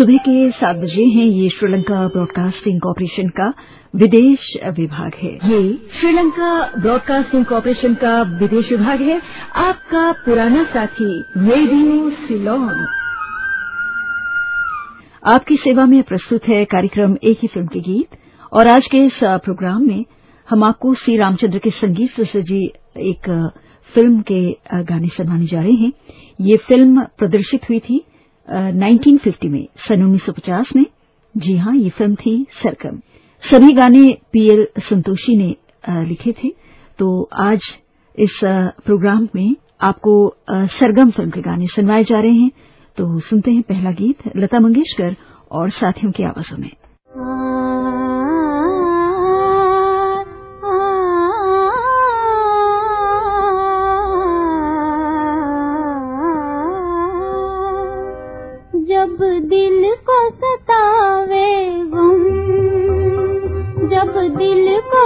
सुबह के सात बजे हैं ये श्रीलंका ब्रॉडकास्टिंग कॉरपोरेशन का विदेश विभाग है। ये श्रीलंका ब्रॉडकास्टिंग कॉरपोरेशन का विदेश विभाग है। आपका पुराना साथी रेडियो सिलोन। आपकी सेवा में प्रस्तुत है कार्यक्रम एक ही फ़िल्म के गीत और आज के इस प्रोग्राम में हम आपको सी रामचंद्र के संगीत से सजी एक फ़िल्म के गाने सुनाने जा रहे हैं। ये फ़िल्म प्रदर्शित हुई थी 1950 में, सन 1950 में, जी हाँ ये फ़िल्म थी सरगम सभी गाने पीएल संतोषी ने लिखे थे। तो आज इस प्रोग्राम में आपको सरगम फ़िल्म के गाने सुनवाए जा रहे हैं। तो सुनते हैं पहला गीत लता मंगेशकर और साथियों की आवाजों में। जब दिल को सतावे गुम जब दिल को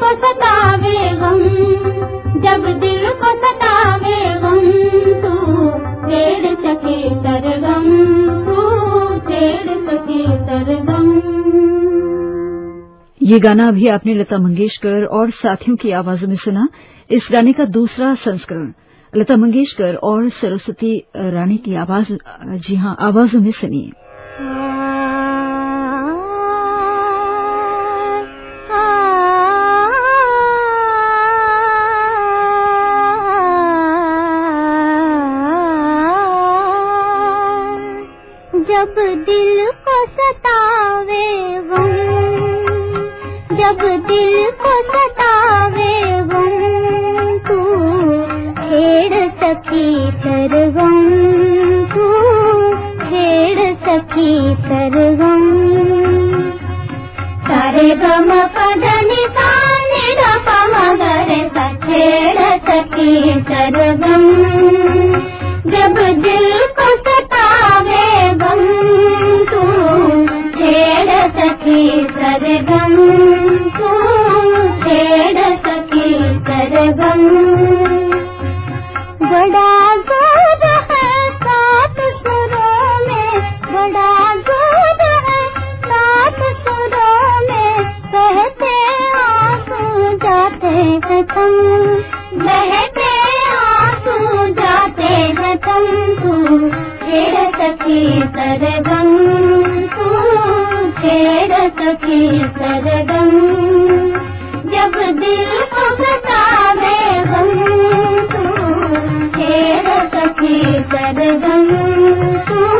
को सतावे गम जब दिल को सतावे गम तू छेड़ सके सरगम तू छेड़ सके सरगम ये गाना अभी आपने लता मंगेशकर और साथियों की आवाजों में सुना। इस गाने का दूसरा संस्करण लता मंगेशकर और सरस्वती रानी की आवाज़ जी हाँ आवाजों में सुनिए। रे गम पजनि पखेरी चरुगम् कदम तो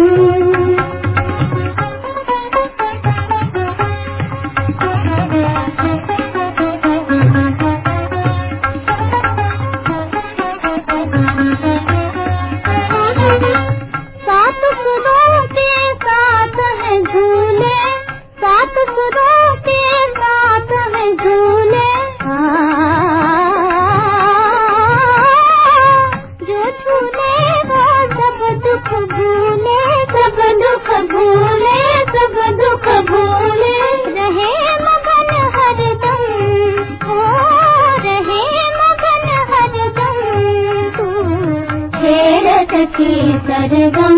सखी सरगम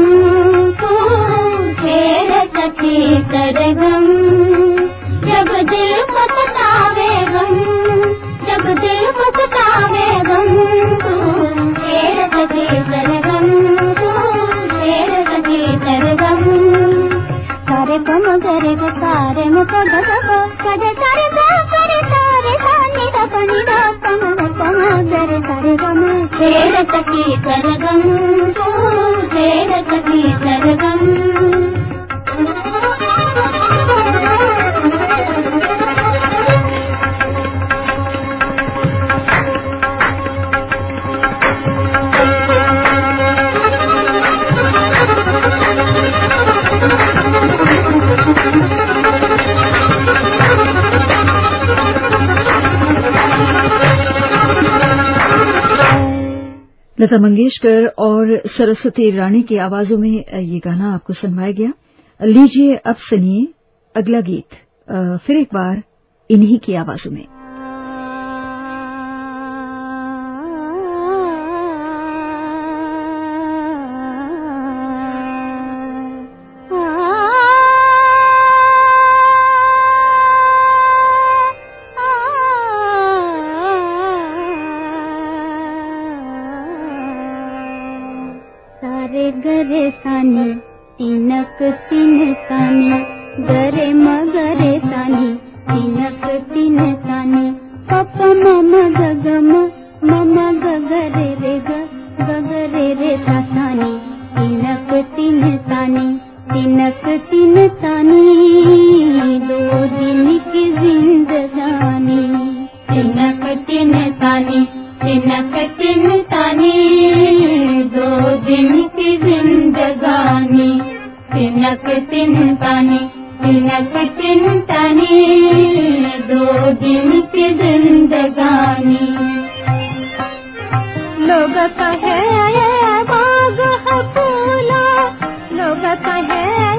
तू खेल सखी सरगम जब दिल पसतावे गम जब दिल पसतावे गम तू खेल सखी सरगम तू खेल सखी सरगम सारे कम करे सारे मुख गप सजे सारे सा करे सारे सा निदा पनिदा गरगम् झेद कि गरगम् खेदके गरगम् लता मंगेशकर और सरस्वती रानी की आवाजों में ये गाना आपको सुनवाया गया। लीजिए अब सुनिए अगला गीत। फिर एक बार इन्हीं की आवाजों में। तिनक तिन सानी दो दिन की जिंदगानी। तिनक तिन सानी तिनक तिन सानी दो दिन की जिंदगानी। तिनक तिन तानी तिनक तिन तानी दो दिन की जिंदगानी। लोग कहे बाग है होता है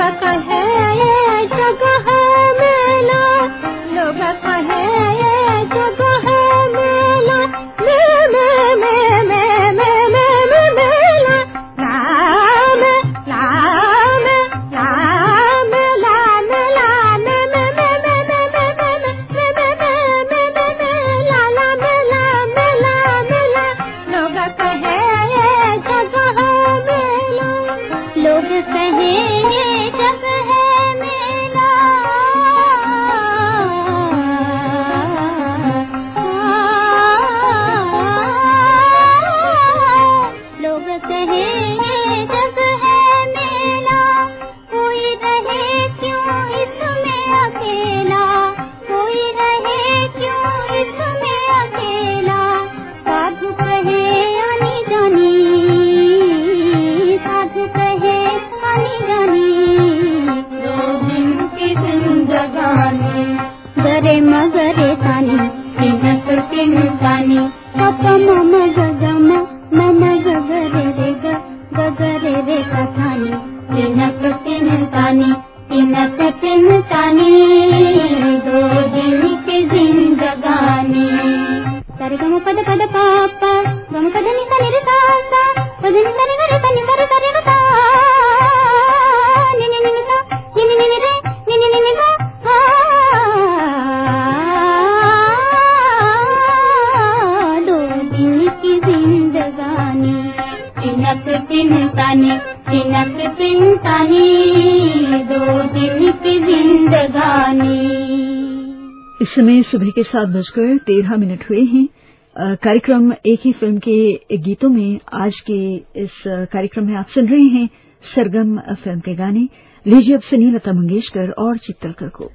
समय सुबह सात बजकर तेरह मिनट हुए हैं। कार्यक्रम एक ही फ़िल्म के गीतों में आज के इस कार्यक्रम में आप सुन रहे हैं सरगम फ़िल्म के गाने। लीजिए अब सुनिए लता मंगेशकर और चित्तलकर को।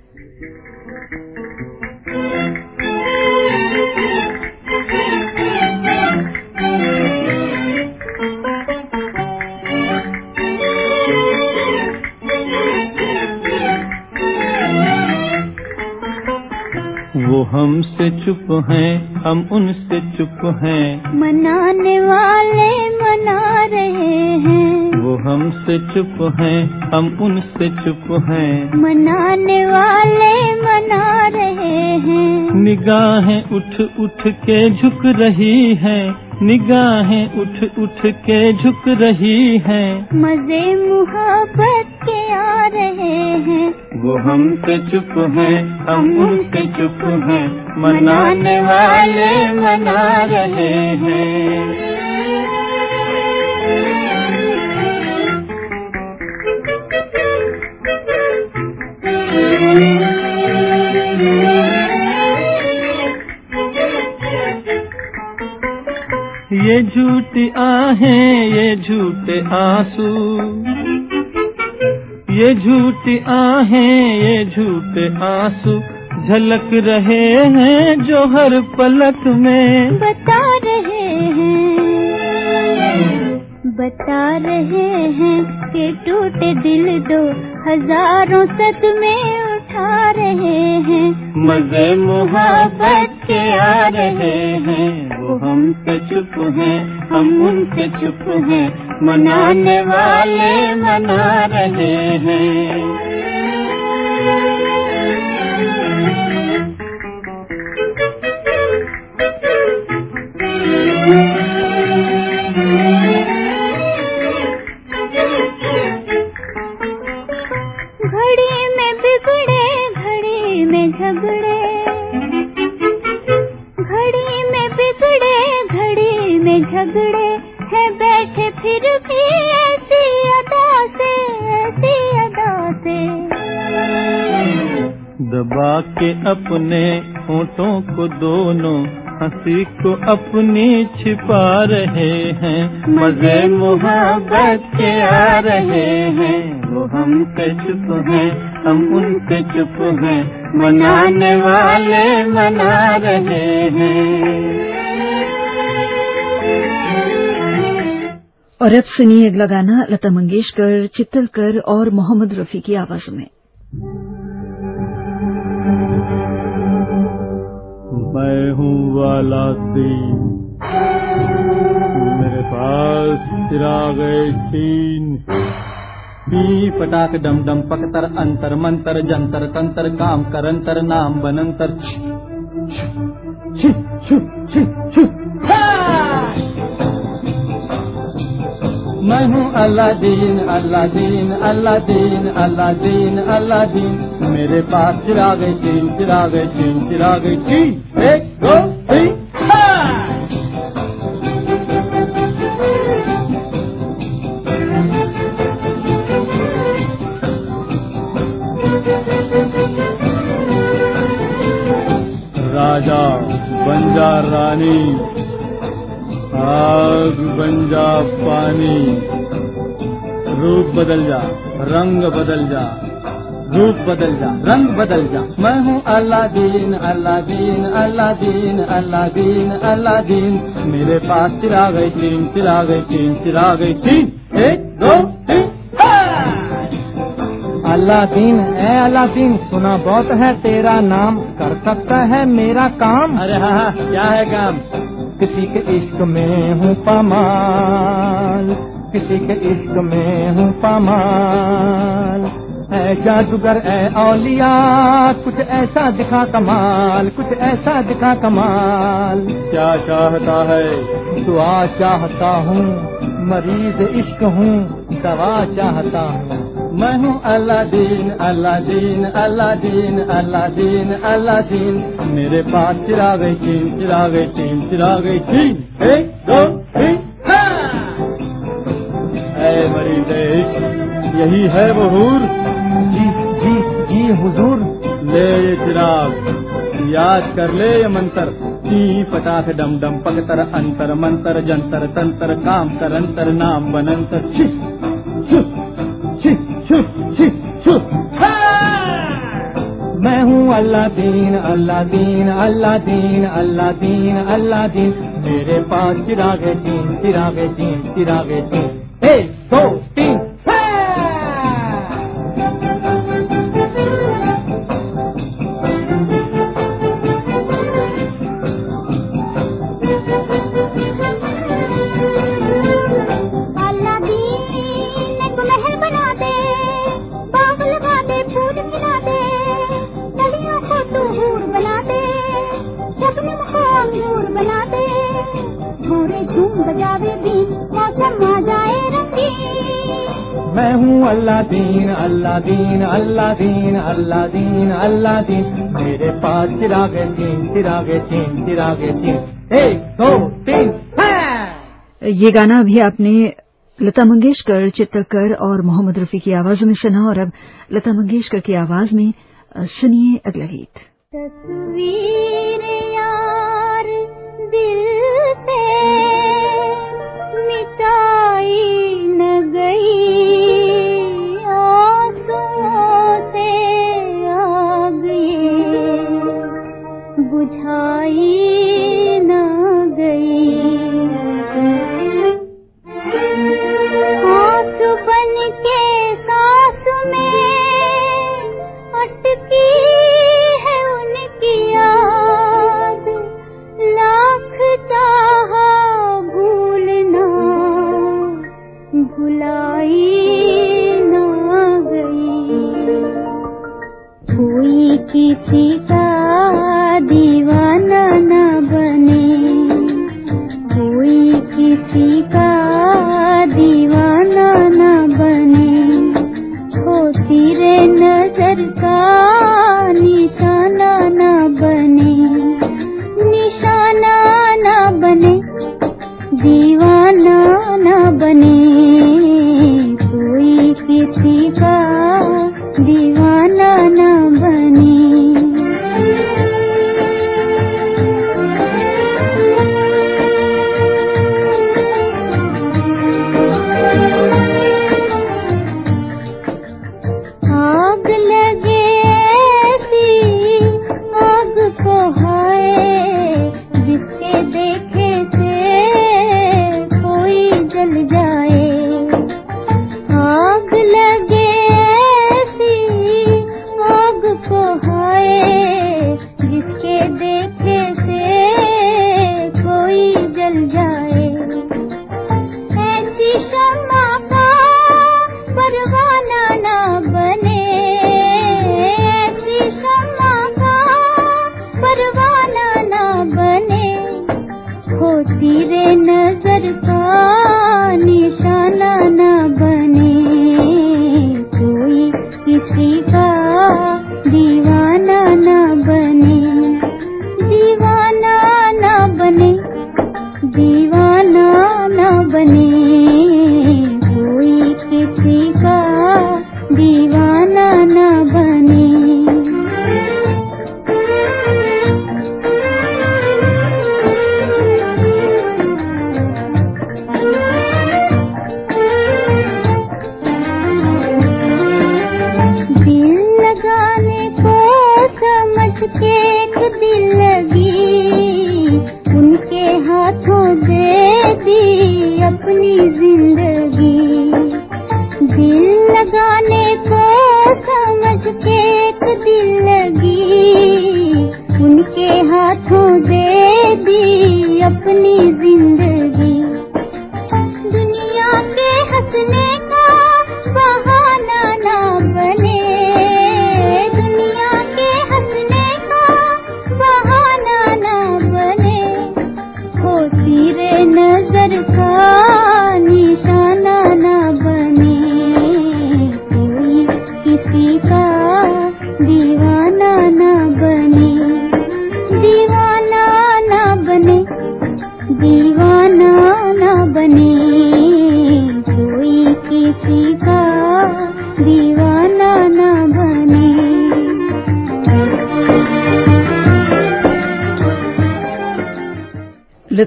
हमसे चुप हैं। हम उनसे चुप हैं। मनाने वाले मना रहे हैं। वो हमसे चुप हैं हम उनसे चुप हैं। मनाने वाले मना रहे हैं। निगाहें उठ उठ के झुक रही हैं निगाहें उठ उठ के झुक रही हैं। मज़े मुहब्बत के आ रहे हैं। वो हमसे चुप हैं हम उनसे चुप हैं। मनाने वाले मना रहे हैं। ये झूठी आहें, ये झूठे आँसू। ये झूठी आहें, ये झूठे आँसू। झलक रहे हैं जो हर पलक में। बता रहे हैं बता रहे हैं कि टूटे दिल दो हज़ारों सदमे उठा रहे हैं। मज़े मोहब्बत के आ रहे हैं वो हमसे चुप हैं हम उनसे चुप हैं मनाने वाले मना रहे हैं। हँसी को अपनी छिपा रहे हैं मज़े मोहब्बत के आ रहे हैं। वो हमसे चुप हैं, हम उनसे चुप हैं, मनाने वाले मना रहे हैं। और अब सुनिए अगला गाना, लता मंगेशकर, चित्तलकर और मोहम्मद रफी की आवाज़ में। मैं हूँ वाला सी मेरे पास चिराग गए पी पटाक डम डम पकतर अंतर मंतर जंतर तंतर काम करंतर नाम बनंतर। छु छु छु छु छी, मैं हूँ अल्लाह दीन अल्लाह दीन अल्लाह दीन मेरे पास चिराग चीन चिराग चीन चिराग चीन। एक, दो, तीन। राजा बंजा रानी। आग बंजा पानी। रूप बदल जा रंग बदल जा रूप बदल जा रंग बदल जा। मैं हूँ अल्लाह दीन अल्लाह दीन अल्लाह दीन अल्लाह दीन अल्लाह दीन मेरे पास चिरा गई तीन चिरा गई तीन चिरा गई तीन। एक दो तीन। अल्लाह दीन ए अल्लाह दीन सुना बहुत है तेरा नाम कर सकता है मेरा काम। अरे हाँ हाँ क्या है काम? किसी के इश्क में हूँ पमाल किसी के इश्क में हूँ पमाल। ऐ जादूगर ऐ औलिया कुछ ऐसा दिखा कमाल कुछ ऐसा दिखा कमाल। क्या चाहता है? दुआ चाहता हूँ मरीज़ इश्क हूँ दवा चाहता हूँ। मैं हूँ अल्लाह दीन अल्लाह दीन अल्लाह मेरे पास चिरा गई चीन चिरा गई चीन। चिरा गई चीन एक दो तीन मरीज़ यही है बहूर जी जी जी हुजूर। ले ये चिराग याद कर ले ये मंत्र। ची पटाख डम डम पकतर अंतर मंतर जंतर तंतर काम कर अंतर नाम बनंतर छी छी छी छी अल्लाह दीन अल्लाह दीन अल्लाह दीन अल्लाह दीन अल्लाह दीन मेरे पास चिरागे तीन चिरागे तीन चिरागे तीन हे दो मैं हूँ अल्लाह दीन अल्लाह दीन अल्लाह दीन अल्लाह दीन अल्लाह दीन। मेरे पास चिरागे तीन चिरागे तीन चिरागे तीन एक दो तीन ये गाना अभी आपने लता मंगेशकर चित्तकर और मोहम्मद रफी की आवाजों में सुना और अब लता मंगेशकर की आवाज़ में सुनिए अगला गीत। तस्वीर यार दिल से मिटाई न गई। 一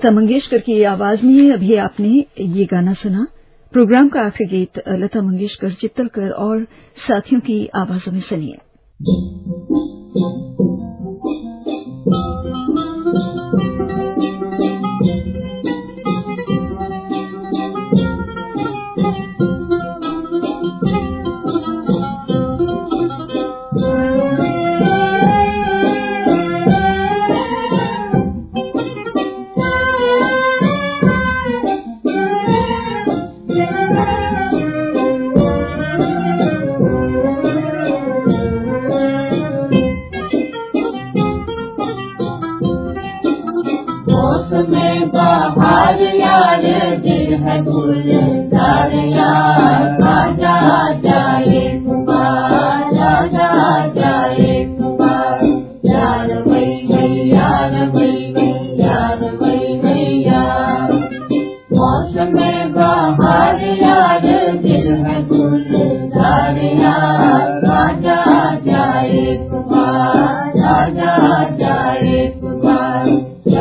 लता मंगेशकर की आवाज़ में अभी आपने ये गाना सुना प्रोग्राम का आखिरी गीत लता मंगेशकर, चित्तलकर और साथियों की आवाजों में सुनिए Thank you.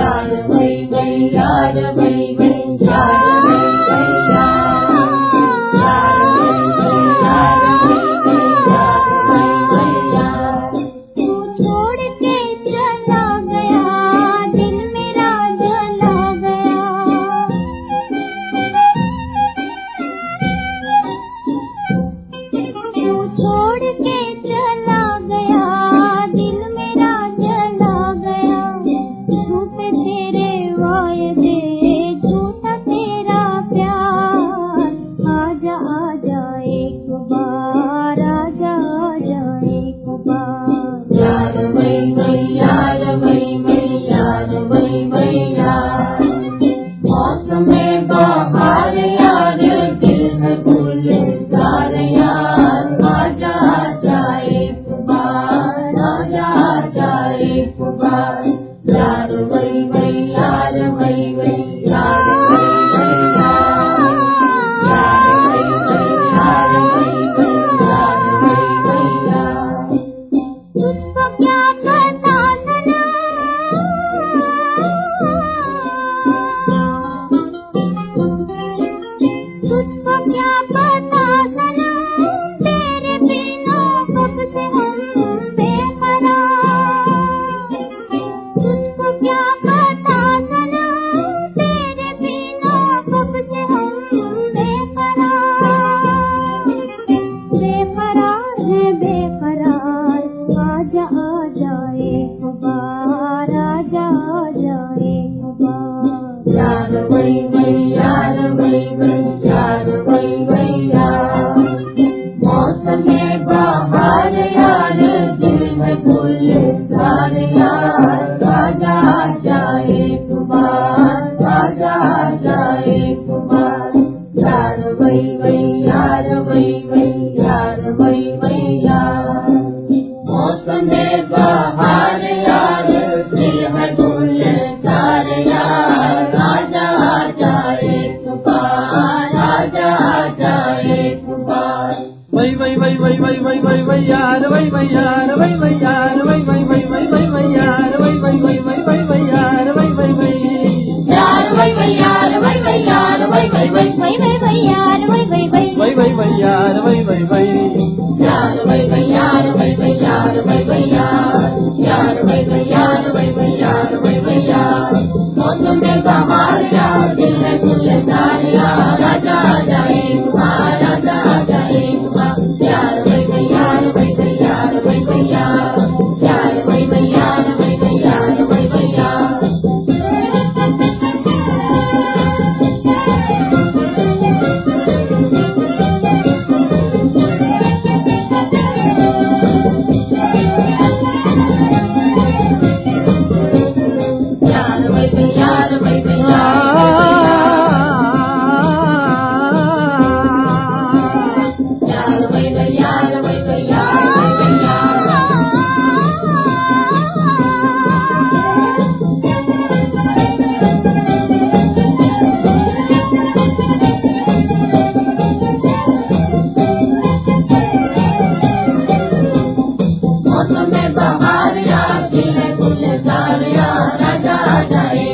Yada Bay Bay, Yada Bay Bay.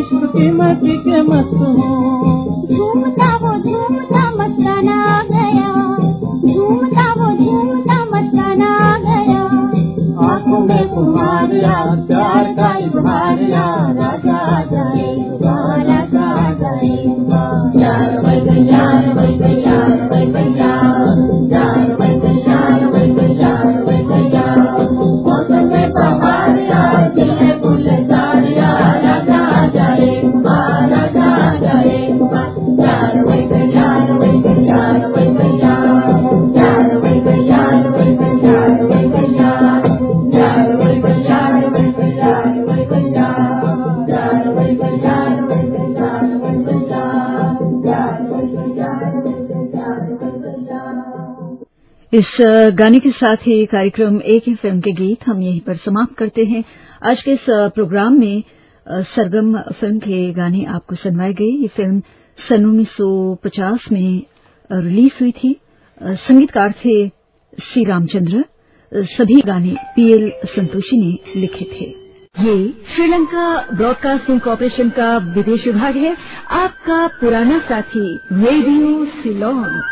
इश्क की के हूँ। इस गाने के साथ ही कार्यक्रम एक ही फ़िल्म के गीत हम यहीं पर समाप्त करते हैं। आज के इस प्रोग्राम में सरगम फ़िल्म के गाने आपको सुनवाए गए। ये फ़िल्म सन 1950 में रिलीज़ हुई थी। संगीतकार थे सी रामचंद्र। सभी गाने पीएल संतोषी ने लिखे थे। ये श्रीलंका ब्रॉडकास्टिंग कॉरपोरेशन का विदेश विभाग है। आपका पुराना साथी, रेडियो सिलोन।